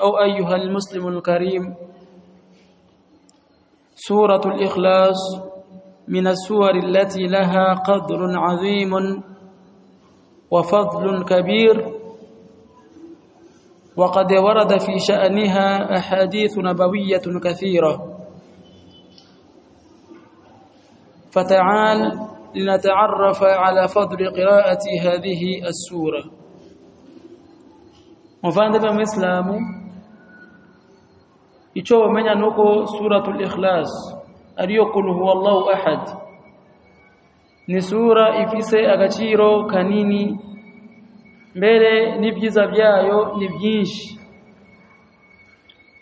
أو أيها المسلم الكريم سورة الإخلاص من السور التي لها قدر عظيم وفضل كبير وقد ورد في شأنها أحاديث نبوية كثيرة. فتعال لنتعرف على فضل قراءة هذه السورة. Muvandimwe muislamu. Icho wamenya nuko suratul ikhlas. Ariyo kul huwallahu ahad. Ni sura ifise agaciro kanini. Mbere n'ibyiza byayo ni byinshi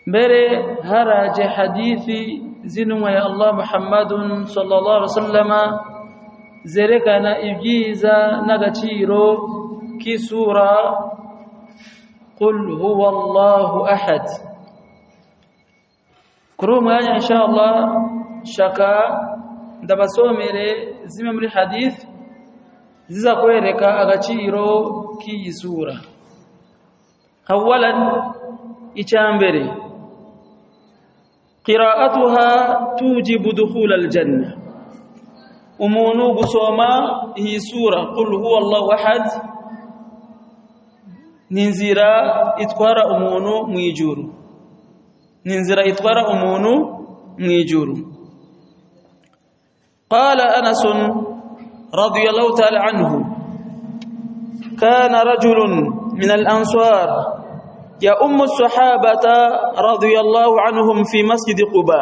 mbere haraje hadithi zinumwa ya Allah Muhammadun sallallahu alaihi wasallama zerekana ibyiza n'agaciro k'isura قل هو الله أحد. كروم هاي يعني إن شاء الله شكا. دبسو ميري زمم الحديث زيزا كويريكا أغاچيرو كي زورة أولا إتامبري قراءتها توجب دخول الجنة. أمونو قصوما هي سورة. قل هو الله أحد. Ni inzira itwara umuntu mu ijuru ni inzira itwara umuntu mu ijuru qala anas radiyallahu ta'ala anhu kana rajulun min al-ansar ya ummu sahabata radiyallahu anhum fi masjid quba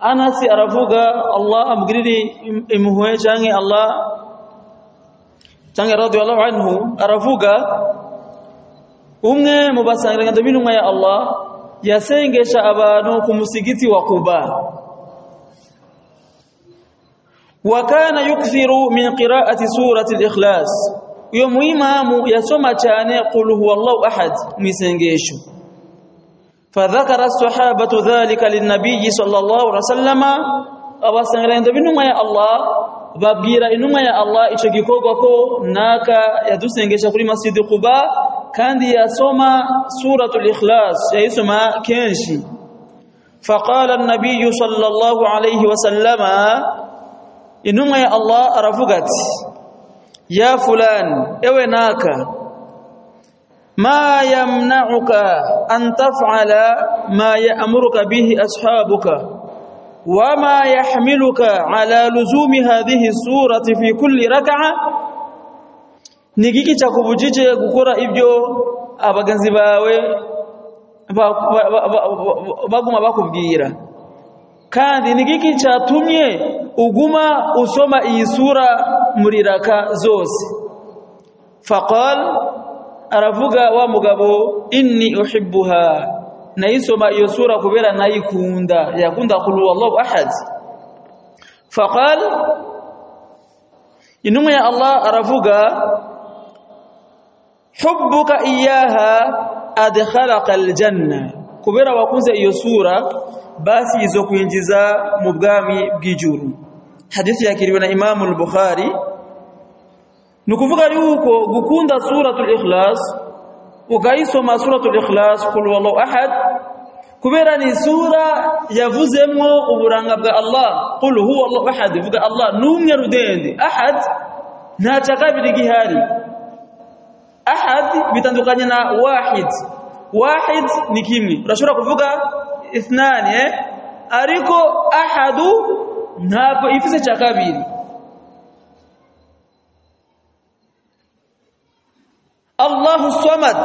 anas aravuga allah amgiriri imuhwe change allah change radiyallahu anhu aravuga umwe mu basangirangendo b'intumwa ya Allah yasengesha abantu ku musigiti wa Quba wa kana yukthiru min qira'ati surati al-ikhlas uyo muimamu yasoma cyane qul huwallahu ahad mwisengesho فذكر الصحابه ذلك للنبي صلى الله عليه وسلم abasangirangendo b'intumwa ya Allah babwira intumwa ya Allah ico gikorwa ko naka yadusengesha kuri masjid Quba kandi yasoma suratul ikhlas yayisoma kenshi faqala an-nabiy sallallahu alayhi wasallama inumwa ya Allah aravuga ati ya fulan ewe naka ma yamna'uka an taf'ala ma ya'muruka bihi ashabuka وما يحملك على لزوم هذه السورة في كل ركعة nigiki chakubujije gukora ibyo abaganzi bawe baguma bakubwira kandi nigiki cyatumye uguma usoma iyi sura muri raka zose faqal aravuga wa mugabo inni uhibbuha Nayisoma iyo sura kubera nayikunda yakunda qul wallahu ahad. Faqal inuma ya Allah aravuga hubbuka iyaha adkhalaka aljanna. Kubera wakunze iyo sura basi izo kuinjiza mu bwami bw'ijuru. Hadithi yakiriwe na imamu al-Bukhari. Nukuvuga yuko gukunda suratul ikhlas ukaisoma suratul ikhlas kul wallahu ahad. Kubera ni sura yavuzemwo uburanga bwa Allah. Kul huwa Allahu ahad vuga Allah numwe rudende ahad nta cakabiri gihari. Ahad bitandukanye na wahid. Wahid ni kimwe urashobora kuvuga ithnani eh? Ariko ahadu ntabwo ifise kabiri Allahu samad.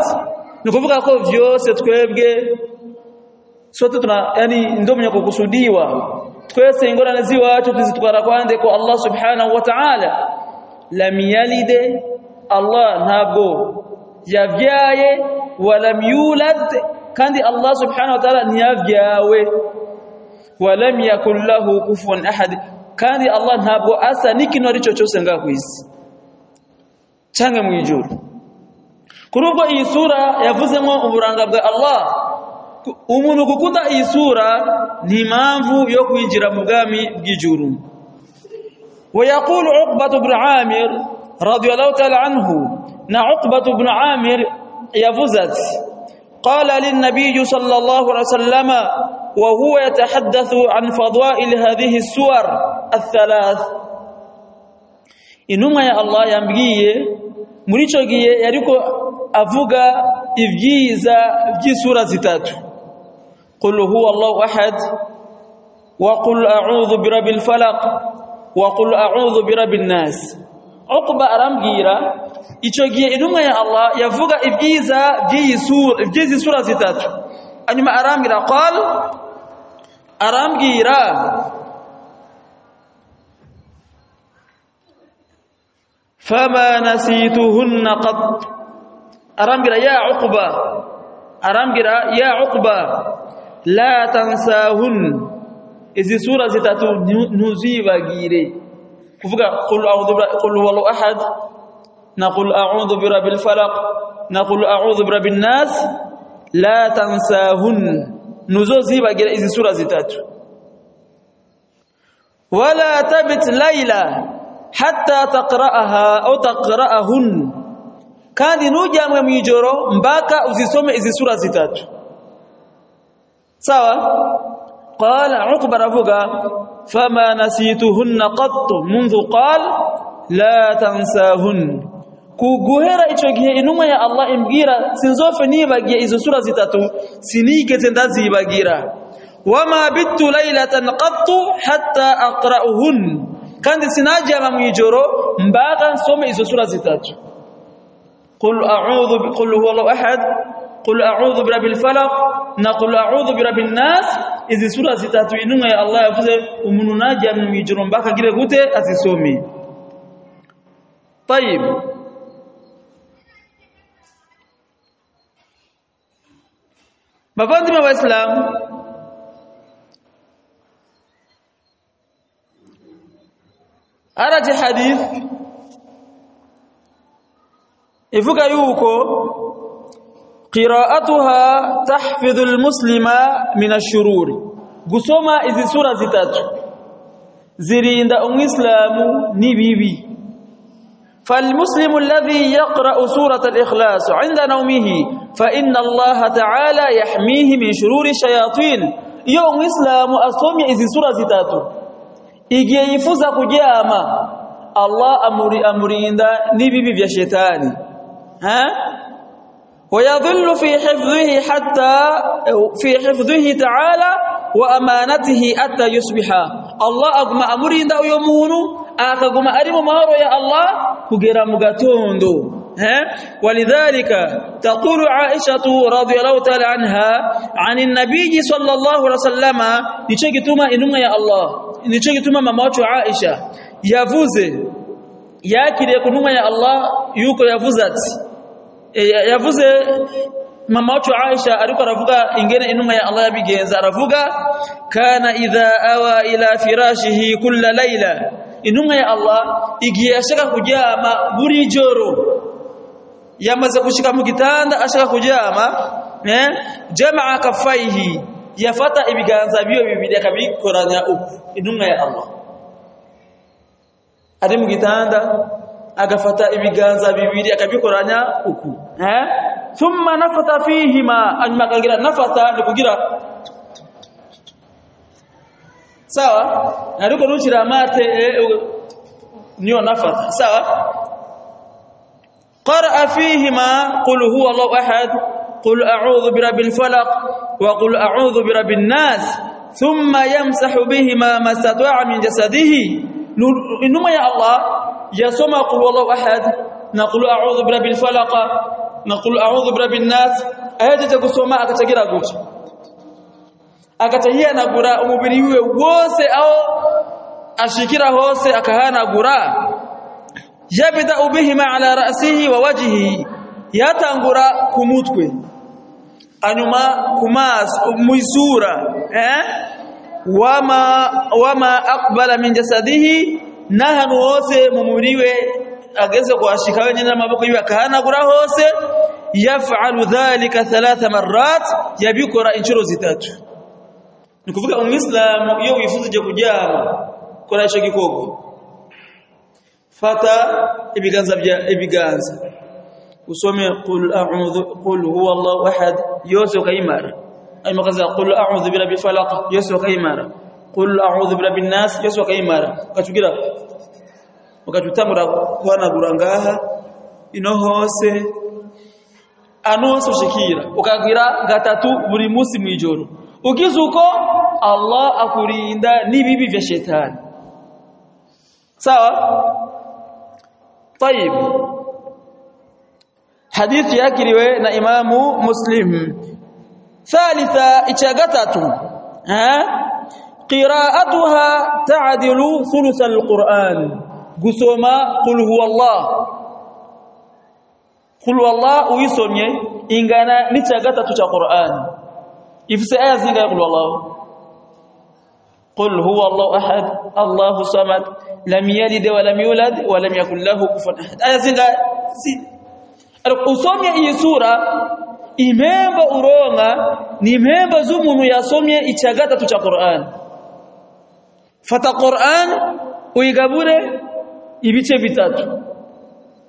Ni ko vyose twebwe. Sote tuna yani ndio mwenye kukusudiwa. Twese ingorane ziwacu tuzitwara kwande kwa Allah subhanahu wa ta'ala. Lam yalide Allah ntabwo yavyaye walam yulad. Kandi Allah subhanahu wa ta'ala ntiyavyawe walam yakul lahu kufuwan ahad. Kandi Allah ntabwo asa n'ikintu ari cyo cyose ngaho kwisi canke mwijuru kuri ubwo iyi sura yavuzemo uburanga bwa Allah umuntu gukunda iyi sura ni impamvu yo kwinjira mu bwami bw'ijuru ويقول عقبة بن عامر رضي الله تعالى عنه نا عقبة بن عامر يفزت قال للنبي صلى الله عليه وسلم وهو يتحدث عن فضائل هذه السور الثلاث inuma ya Allah yambwiye muri ico gihe yariko avuga ivyiza vy'isura zitatu qul huwa Allahu ahad wa qul a'udhu birabbil falaq wa qul a'udhu birabbin nas Uqba arambwira ico gihe inuma ya Allah yavuga ivyiza vy'isura vy'izi sura zitatu anyuma arambwira qal arambwira فما نسيتهن قط. ارامغرا يا عقبة. ارامغرا يا عقبة. لا تنساهن. اذ سورة ذات نزي وغيره كفغا قل أعوذ برب قل هو أحد. نقول أعوذ برب الفلق. نقول أعوذ برب الناس. لا تنساهن. نزوزي وغيره اذ سورة ذات ولا تبت ليلة. Hatta taqra'aha au taqra'ahun kandi nujamwe mwijoro mpaka uzisome izi sura zitatu sawa qala uqba ravuga fama nasituhunna qattu منذ qal la tansahun kuguhera ico gihe intumwa ya Allah imbwira sinzofe nibagiye izo sura zitatu sinigeze ndazibagira wama bitu laylatan qattu hatta aqra'uhun kandi sinajama mwijoro mpaka nsome izo sura zitatu qul a'udhu qul huwallahu ahad qul a'udhu birabbil falaq na qul a'udhu birabbin nas izi sura zitatu inunga ya Allah yavuze umuntu najama mwijoro mpaka gire gute azisome طيب bavandimwe abayisilamu araje hadith ivuga yuko qira'atuha tahfidhu almuslima min ash-shurur gusoma izi sura zitatu zirinda umwislamu nibibi فالمسلم الذي يقرأ سورة الإخلاص عند نومه فإن الله تعالى يحميه من شرور الشياطين يوم إسلام أصومي إذي سورة زتاتو إيجي يفوز كجاما الله أمري أمرين نبي بي شيطاني ها ويظل في حفظه حتى في حفظه تعالى وأمانته حتى يصبح الله أقم أمرين يومونه akaguma ari mu mahoro ya Allah kugera mu gatondo. Eh walidhalika taqulu Aisha radhiyallahu ta'ala anha anin nabiy sallallahu alaihi wasallama nicho gituma inumwa ya Allah nicho gituma mama wacu Aisha yavuze yakire kunumwa ya Allah yuko yavuzati yavuze mama wacu Aisha ariko aravuga ingene inumwa ya Allah yabigenza aravuga kana idha awa ila firashihi kulla layla intumwa ya Allah igihe ashaka kuryama buri joro yamaze kushika mu gitanda ashaka kujama eh jamaa kafaihi. Yafata ibiganza biyo bibiri akabikoranya uku. Intumwa ya Allah. Ari mu gitanda agafata ibiganza bibiri akabikoranya uku. Eh thumma nafata fihima. Anyuma akagira nafata nikugira sawa? Ariko nushira mate niyo nafata. Sawa قرأ فيهما قل هو الله أحد قل أعوذ برب الفلق وقل أعوذ برب الناس ثم يمسح بهما ما استطاع من جسده. إنما يا الله يا يصوم قل هو الله أحد نقول أعوذ برب الفلق نقول أعوذ برب الناس. أيدي تقصوما أكتغير أقول أكتغير نقول أمبريوه ووسي أو أشكرا أقول yabda bihima ala ra'sihi wa wajhihi. Yatangura kumutwe. Anyuma kumas muizura eh? Wama wama aqbala min jasadihi. Nahanu hose mumuriwe ageze kuhashika wenyine n'amaboko yiwe akahanagura hose. Yaf'alu dhalika thalatha marrat yabikora inshuro zitatu. Nikuvuka umwislamu iyo kuryama kora ico fata ibiganza bya ibiganza. Usome qul a'udhu qul huwa Allahu ahad yose ukaimara ay makaza qul a'udhu bi rabbil falaq yose ukaimara qul a'udhu bi rabbin nas yose ukaimara ukachugira ukachutangura kwana burangaha ino hose shikira ukagira gatatu buri munsi mwijoro ugize Allah akurinda nibibi vya shetani. Sawa طيب. حديث يكروى نا إمام مسلم. ثالثا ها؟ قراءتها تعدل ثلث القرآن. قسما قل هو الله. قل هو الله ويسومي. إن كان تشا القرآن يفسي ايا زينغا قل هو الله. قل هو الله أحد الله صمد لم يلد ولم يولد ولم يكن له كفوا أحد. اي زين زين. اقسم إيه إيه إيه يا يسوره امبا اورونا ني امبا زومونو ياسوميه ايتشاغاتا تو قرآن. فتا قرآن ويغابوره يبيتشي بيتاتو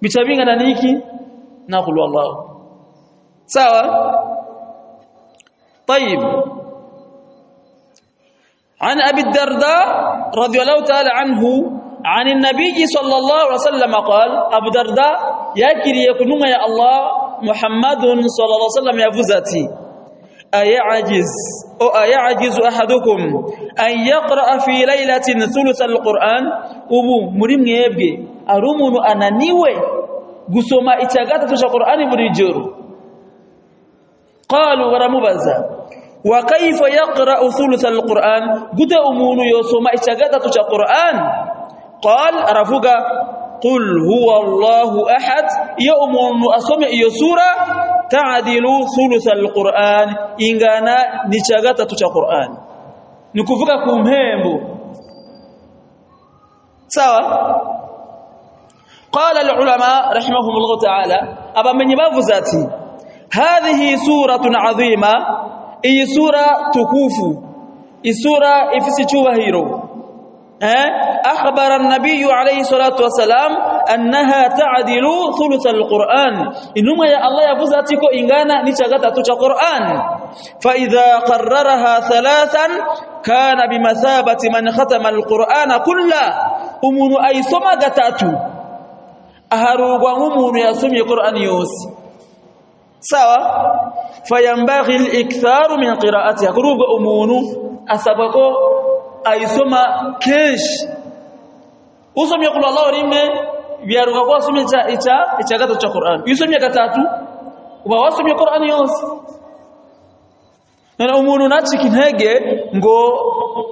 بيتشابينا نانيكي؟ نقول الله. سواء طيب. عن أبي الدرداء رضي الله تعالى عنه عن النبي صلى الله عليه وسلم قال أبو الدرداء يكري يكونون يا الله محمد صلى الله عليه وسلم يفوزتي أيعجز أو أيعجز أحدكم أن يقرأ في ليلة ثلث القرآن؟ أبو مريم يبقي أرمون أنا نيوي. قسوما إتاقات تشا مريجور قالوا ورمبزا وكيف يقرأ ثلث القرآن؟ قد أمون يوسوما إتاقات تشا القرآن قال رفقا قل هو الله أحد. يؤمن أسمع يسورة تعدل ثلث القرآن. إنغانا نشاغتا تشا القرآن نكفك كمهمبو سوا. قال العلماء رحمهم الله تعالى أبا من ذاتي هذه سورة عظيمة إي سورة تكوف إي سورة إفسي هيرو أخبر النبي عليه الصلاة والسلام أنها تعدل ثلث القرآن إنما يا الله يفوزاتك إنغانا نشغت تشا قرآن فإذا قررها ثلاثا كان بمثابة من ختم القرآن كله أمون أي سما غتاتو أهروغ أمون يسمي قرآن يوس sawa? Fayambaghi al-iktharu min qira'atiha. Kuruga umunu asabako aisoma kesh usomye kula Allah rime byaruka kwa usomye cha icha gato cha Qur'an. Usomye gatatu uba wasomye Qur'an yose nana umuntu nacika intege ngo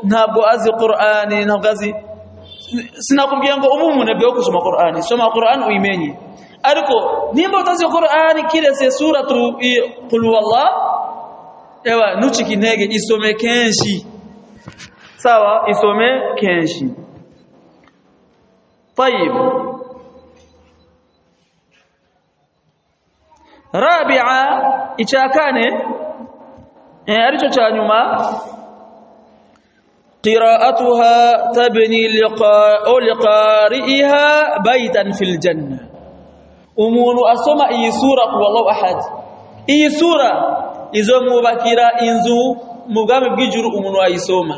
ntabwo azi Qur'ani ntabwo azi sinakubwiye ngo ubu umuntu abwiye Qur'ani. Soma Qur'an uyimenye ariko nimba utazi Qur'ani kirese suratu qul wallah ewa nucika intege isome kenshi sawa isome kenshi طيب رابعه ichakane eh alicho cha nyuma qira'atuha tabni liqari'iha baytan fil janna umunu asoma iyi sura wallahu ahad. Iyi sura izo mubakira inzu mugambe bw'ijuru umuntu ayisoma.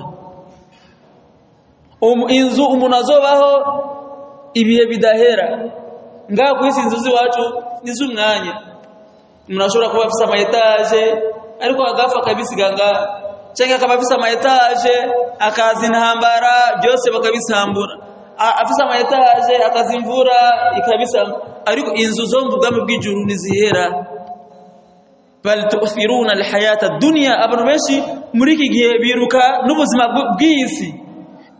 Um, inzu umuntu azobaho ibihe bidahera. Ngaha ku isi inzu ziwacu nizumwanya umuntu ashobora kuba afise ama etage ariko agafa akabisiganga cyangwa akaba afise ama etage akaza intambara byose bakabisambura. Afise ama etage akaza imvura ikabisambura ariko inzu zo mu bwami bw'ijuru nizihera bal tu'thiruna alhayata ad-dunya abantu benshi muri iki gihe biruka n'ubuzima bw'isi.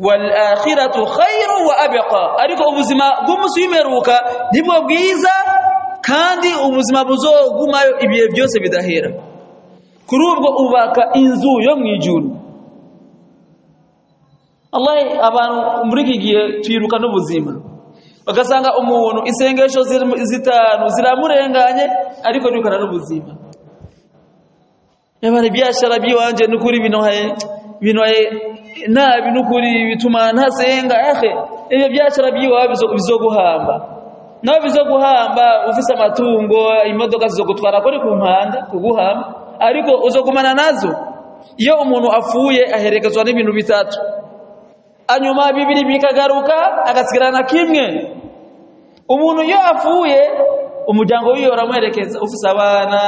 Wal-akhiratu khairu wa abqa. Ariko ubuzima bw'umusimeruka ni bwo bwiza kandi ubuzima buzogumayo ibihe byose bidahera. Kuri ubwo ubaka inzu yo mu ijuru. Abantu muri iki gihe twiruka n'ubuzima. Bagasanga umuntu isengesho zitanu ziramurenganye ariko nirukana n'ubuzima. Yabari biashara biwanje nukuri binohaye binohaye nabi nukuri bituma ntasenga ehe ibyo biashara biwa bizoguhamba. Nawe bizoguhamba ufise amatungo imodoka zizogutwara kuri ku mpanda kuguhamba ariko uzogumana na zo. Iyo umuntu afuye aherekezwa n'ibintu bitatu. Anyuma bibiri bikagaruka agasigarana kimwe. Umuntu iyo afuye umuryango wiwe uramuherekeza ufise abana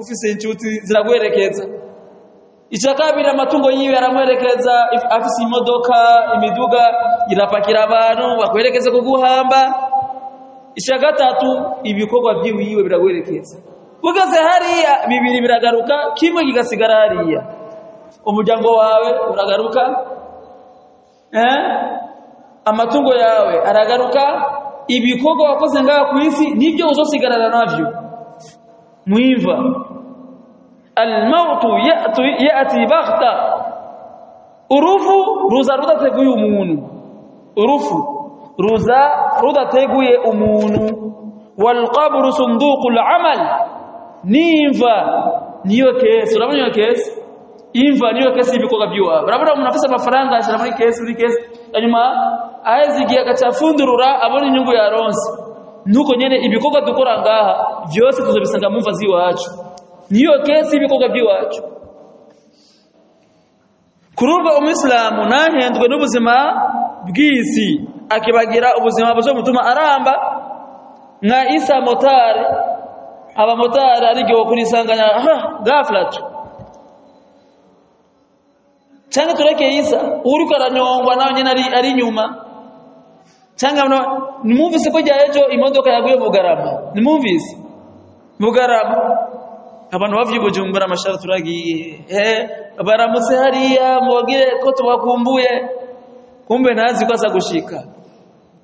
ufise inshuti ziraguherekeza icya kabiri amatungo yiwe aramuherekeza afise imodoka imiduga irapakira abantu bakuherekeza kuguhamba. Icya gatatu ibikorwa by'iwiwe biraguherekeza ugeze hariya bibiri biragaruka kimwe kigasigara hariya. Umuryango wawe uragaruka. Eh? Amatungo yawe aragaruka ibikorwa wakoze ngaha ku isi nibyo uzosigarana navyo muiva almautu yatu yati baghta. Urufu ruza rudateguye umuntu. Urufu ruza rudateguye umuntu. Walqabru sunduqul amal. Nimva. Niyo kesi urabona kesi imva niyo kesi ibikorwa by'iwawe urabona umuntu afite amafaranga ashira muri kesi muri kesi. Hanyuma aheze igihe agacafundurura abona inyungu yaronse nuko nyene ibikorwa dukora ngaha. Byose tuzobisanga mu mvazi wacu niyo kesi ibikorwa by'iwacu kuri urwo umuyisilamu nahendwe n'ubuzima bw'isi akibagira ubuzima buzomutuma aramba nka isa motari abamotari arigiwe ha gafla changa tureke Isa. Uliko aranyongwa nayo nyina ari nyuma. Changa mno ni movies koja yejo imodoka yaguye mugarama ni movies mugarama abantu bavuye gujumbura amashara turagi. eh baramutse hariya mubagire ko tubakumbuye kumbe nazi kwasa gushika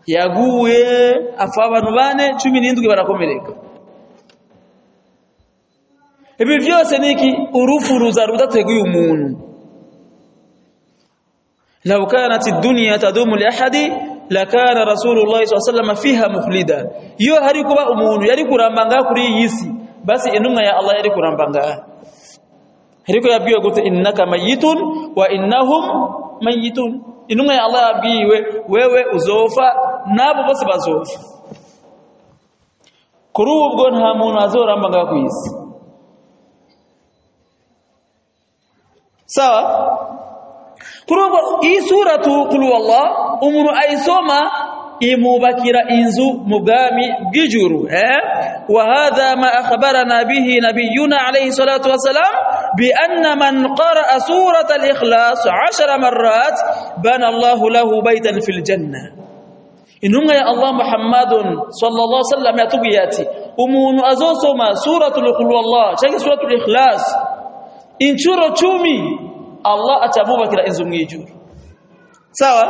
yaguye afa abantu bane 17 barakomereka ibi byose niki urufu ruza rudateguye umuntu law kanat ad-dunya tadumu li ahadi lakana rasulullah sallallahu fiha mukhlida iyo hari kuba umuntu yari kurambanga kuri iyi si basi intumwa ya Allah yari kurambanga hariko yabwiwe gute innaka mayitun wa innahum mayitun intumwa ya Allah yabwiwe wewe uzofa nabo bose bazofa kuri ubwo nta muntu azorambanga ku isi sawa kuri ubwo iyi suratu qul wallah umuntu ayisoma imubakira inzu mu bwami bw'ijuru eh wa hadha ma akhbarana bihi nabiyuna alayhi salatu wasalam bi anna man qara'a surata al-ikhlas 10 marrat bana Allah lahu baytan fil janna intumwa ya Allah Muhammadun sallallahu alaihi wasallam yatubiyati umuntu azosoma suratul qul wallah cyangwa suratul ikhlas inchuro chumi Atamubakira inzu mu ijuru sawa?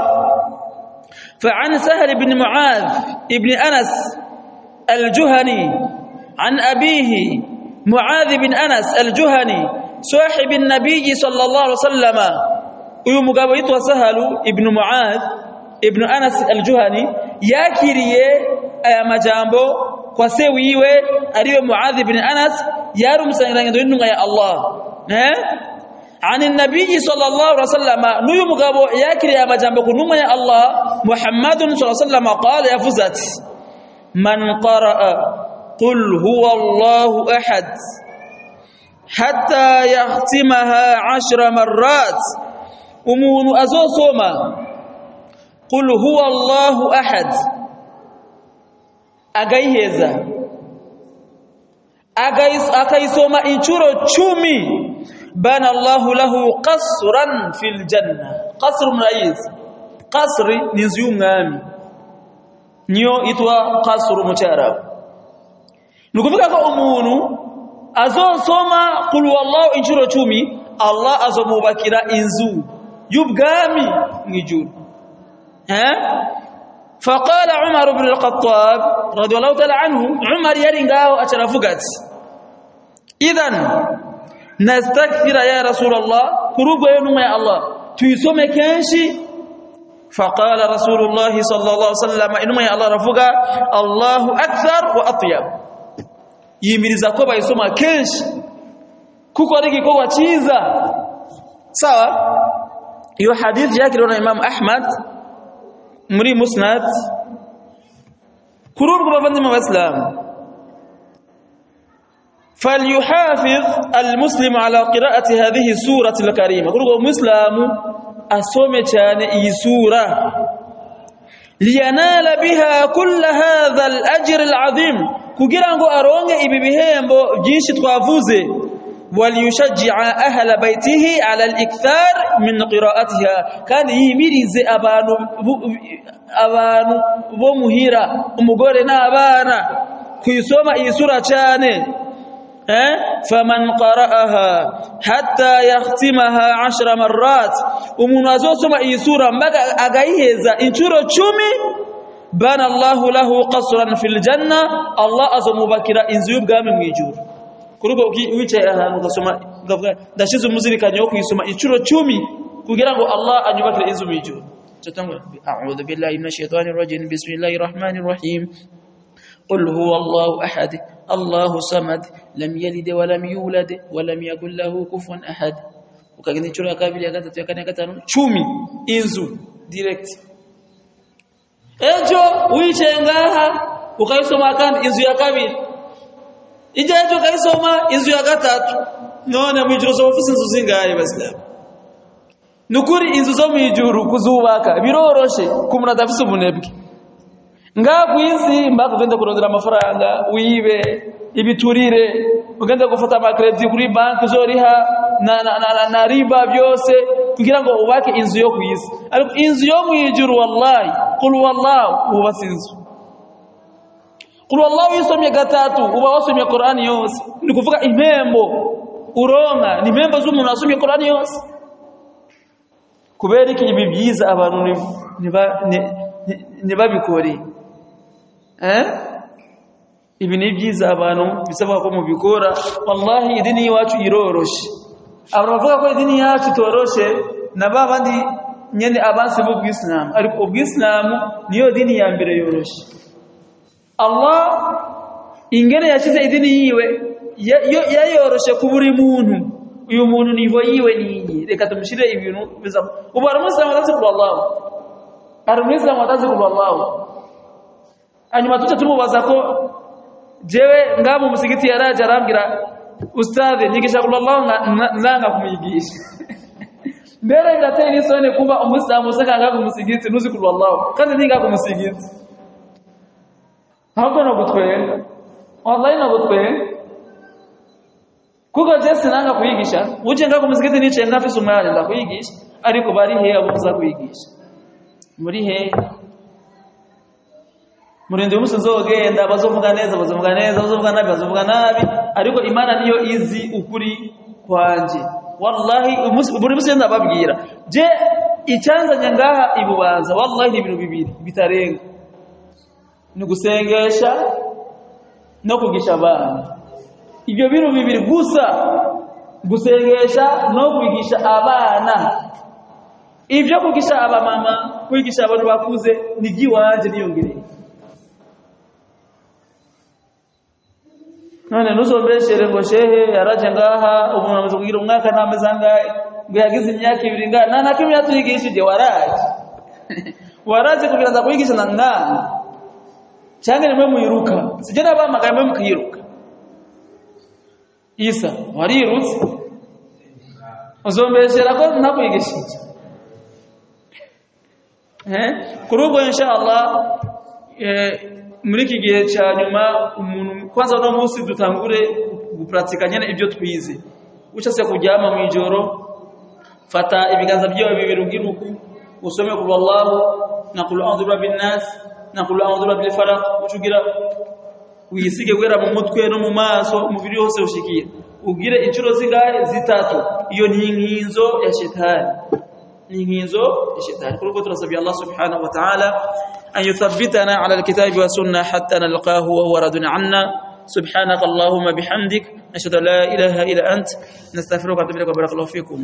فعن سهل بن معاذ ابن أنس الجهني عن أبيه معاذ بن أنس الجهني صاحب النبي صلى الله عليه وسلم ويمقابيت وسهل ابن معاذ ابن أنس الجهني aya majambo kwa sewiwe aliyo Muadh ibn Anas yarumsangiranye ndinunga ya Allah. Eh عن النبي صلى الله عليه وسلم. نيو مغابو ياكري يا مجامبو كنوما يا الله. محمد صلى الله عليه وسلم قال يا فزت من قرأ قل هو الله أحد حتى يختمها عشر مرات. ومون أزو سوما قل هو الله أحد. أغيهزا أغيسوما إنشورو تشومي. بنى الله له قصرا في الجنة. قصر من أيس قصر نزيوم نام نيو إتوا قصر مشارع. نكفيك أمون أزون صوما قل والله إنشور تومي الله أزون مباكرا إنزو. يبقامي نجور ها؟ فقال عمر بن الخطاب رضي الله تعالى عنه عمر يرين داو أشرفوغات إذن نستغفر يا رسول الله. كروغو ينوم يا الله. تيسومي كانشي فقال رسول الله صلى الله عليه وسلم إنما يا الله رفقا الله أكثر وأطيب. يميرزا كو بايسوما كانشي كوكو ريكي كو واتشيزا سوا. يو حديث جاك لون إمام أحمد. مري مسند. كروغو بافندي مسلم فليحافظ المسلم على قراءة هذه السورة الكريمة. قلت المسلم أصوم أي سورة. لينال بها كل هذا الأجر العظيم. كجيرانغو أرونغ إبي بهم جيش تغافوز وليشجع أهل بيته على الإكثار من قراءتها. كان يميرز أبانو abantu bo muhira umugore n'abana kuyisoma iyi sura faman qara'aha hatta yakhtimaha 10 marrat umuntu azosoma iyi sura mpaka agayiheza inshuro 10 bana Allahu lahu qasran fil janna Allah azomubakira inzu y'ubwami mu ijuru kuruko wicaye ahantu ngavuga ndashize umuzirikanye wo kuyisoma inshuro 10 kugira ngo Allah anyubakire inzu mu ijuru tutangwa a'udhu billahi minash shaitanir rajim bismillahir rahmanir rahim هو الله أحد الله صمد لم يلد ولم يولد ولم يكن له كفوا أحد ukagenda inshuro ya kabiri ya gatatu ya kane ya gatanu cumi inzu direct ejo wicaye ngaha ukayisoma kandi inzu ya kabiri ijya ejo ukayisoma inzu ya gatatu none mu ijuru zo ufite inzu zingahe basilamu nukuri inzu zo mu ijuru kuzubaka biroroshe ku muntu adafite ubunebwe ngaha ku isi ugenda kurondera amafaranga wibe ibiturire ugenda gufata amakredi kuri banki uzoriha na, na, na, na, riba byose kugira ngo ubake inzu yo ku ariko inzu yo mu wallahi qul wallahu wubatse inzu. Qul wallahu yisomye gatatu uba wasomye Qur'ani yose. Ni kuvuga impembo uronka ni impembo z'umuntu asomye Qur'ani yose. Kubera iki? Ibi byiza abantu ntibabikore eh? Ibi ni byiza abantu bisaba ko mubikora. Wallahi idini yacu iroroshe. Abavuga bavuga ko idini yacu toroshe na babandi nyene abansi b'ubwislam. Ariko bw'islam niyo dini ya mbere yoroshe. Allah ingene yashize idini yiwe yayoroshe ku buri muntu. Uyu muntu nivo yiwe niyi reka tumushire ibintu bizamu ubu ku Allah. Aramuslam atazi Allah hanyuma tuce tumubaza ko jewe ngamu musigiti yaraje arambwira ustadhe nyigisha kula Allah nanga kumyigisha mbere birateye n'isoni kuba umusamu saka ngaku musigiti nuzi kula Allah kandi ninga ku musigiti ahubwo no gutwenga wallahi no gutwenga kuko je sinanga kuyigisha uje ngaku musigiti nice ndafise umwanya ndakuyigisha ariko bari he abuza kuyigisha muri he murinde umunsi nzogenda bazovuga neza bazovuga neza bazovuga nabi bazovuga nabi. Ariko imana niyo izi ukuri kwanje. Wallahi buri munsi ndababwira je icyanzanye ngaha ibubanza wallahi ibintu bibiri. Bitarenga. Ni gusengesha no kugisha abana. Ibyo bintu bibiri. Gusa gusengesha no kwigisha abana. Ibyo kugisha abamama kwigisha abantu bakuze ni by'iwanje niyongereye. None nusombeshere ngo shehe yaraje ngaha. Umuntu amaze kugira umwaka ntameze angahe ngo yagize imyaka ibiri ngaha. Nta na kimwe yatwigishije waraje. Waraje kugira ngo kwigisha na ngana cyangwa nimwe muyiruka. Sije nabamagaye mwe mukiyiruka. Isa warirutse. Uzombeshera ko ntakwigishije eh? Kuri ubwo inshallah eh muri iki gihe cya nyuma umuntu kwanza no munsi dutangure gupratika nyene ibyo twize. Ushase kujyama mu ijoro fata ibiganza byawe bibiri ugiruku usome ku wallahu na qul a'udhu birabbin nas na qul a'udhu birabbil falaq ucugira uyisige gwera mu mutwe no mu maso umubiri wose ushikira ugire inshuro zingahe? Zitatu. Iyo ni inkinzo ya shetani. Ya shetani kuko turasabye Allah subhanahu wa ta'ala أن يثبتنا على الكتاب والسنة حتى نلقاه وهو رد عنا. سبحانك اللهم بحمدك نشهد لا إله إلا أنت نستغفرك ونتوب إليك وبارك الله فيكم.